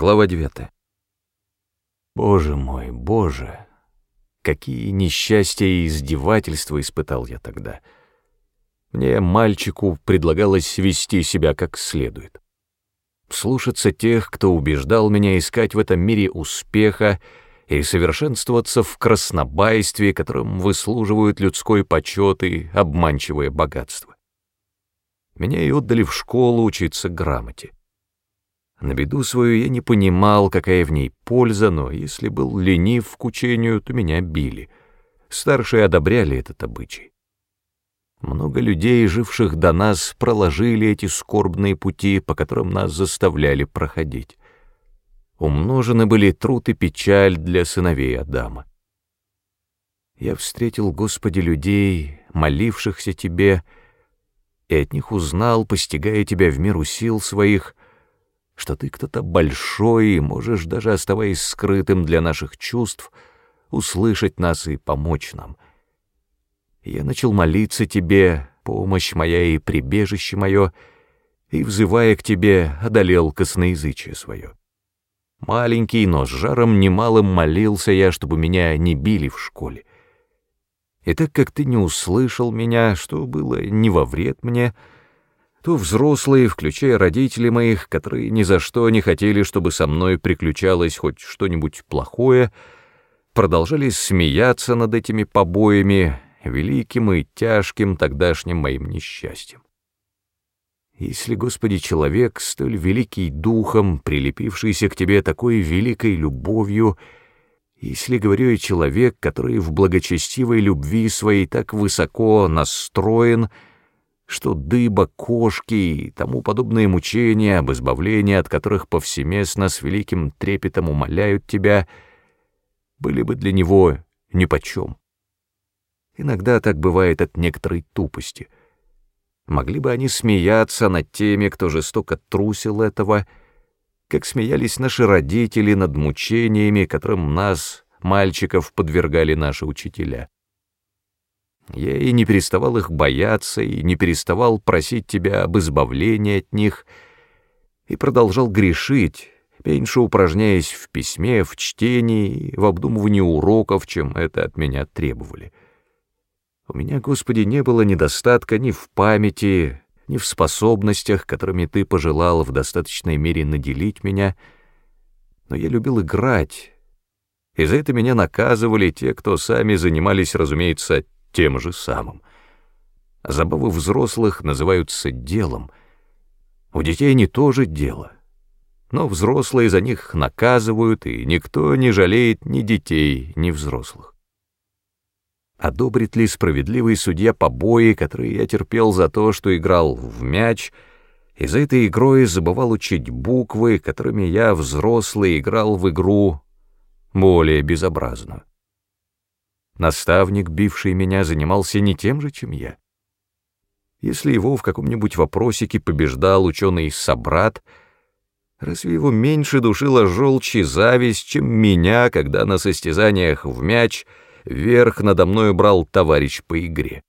Глава 9. Боже мой, боже, какие несчастья и издевательства испытал я тогда. Мне, мальчику, предлагалось вести себя как следует. Слушаться тех, кто убеждал меня искать в этом мире успеха и совершенствоваться в краснобайстве, которым выслуживают людской почет и обманчивое богатство. Меня и отдали в школу учиться грамоте. На беду свою я не понимал, какая в ней польза, но если был ленив к учению, то меня били. Старшие одобряли этот обычай. Много людей, живших до нас, проложили эти скорбные пути, по которым нас заставляли проходить умножены были труд и печаль для сыновей Адама. Я встретил, Господи, людей, молившихся Тебе, и от них узнал, постигая Тебя в меру сил своих, что Ты кто-то большой и можешь, даже оставаясь скрытым для наших чувств, услышать нас и помочь нам. Я начал молиться Тебе, помощь моя и прибежище мое, и, взывая к Тебе, одолел косноязычие свое. Маленький, но с жаром немалым молился я, чтобы меня не били в школе. И так как ты не услышал меня, что было не во вред мне, то взрослые, включая родителей моих, которые ни за что не хотели, чтобы со мной приключалось хоть что-нибудь плохое, продолжали смеяться над этими побоями, великим и тяжким тогдашним моим несчастьем. Если, Господи, человек, столь великий духом, прилепившийся к тебе такой великой любовью, если, говорю я, человек, который в благочестивой любви своей так высоко настроен, что дыба, кошки и тому подобные мучения, об избавлении от которых повсеместно с великим трепетом умоляют тебя, были бы для него нипочем. Иногда так бывает от некоторой тупости — Могли бы они смеяться над теми, кто жестоко трусил этого, как смеялись наши родители над мучениями, которым нас, мальчиков, подвергали наши учителя. Я и не переставал их бояться, и не переставал просить тебя об избавлении от них, и продолжал грешить, меньше упражняясь в письме, в чтении, в обдумывании уроков, чем это от меня требовали. У меня, Господи, не было недостатка ни в памяти, ни в способностях, которыми Ты пожелал в достаточной мере наделить меня, но я любил играть, и за это меня наказывали те, кто сами занимались, разумеется, тем же самым. Забавы взрослых называются делом. У детей они тоже дело. Но взрослые за них наказывают, и никто не жалеет ни детей, ни взрослых. Одобрит ли справедливый судья побои, которые я терпел за то, что играл в мяч, и за этой игрой забывал учить буквы, которыми я, взрослый, играл в игру более безобразную? Наставник, бивший меня, занимался не тем же, чем я. Если его в каком-нибудь вопросике побеждал ученый-собрат, разве его меньше душила желчь и зависть, чем меня, когда на состязаниях в мяч — верх надо мною брал товарищ по игре.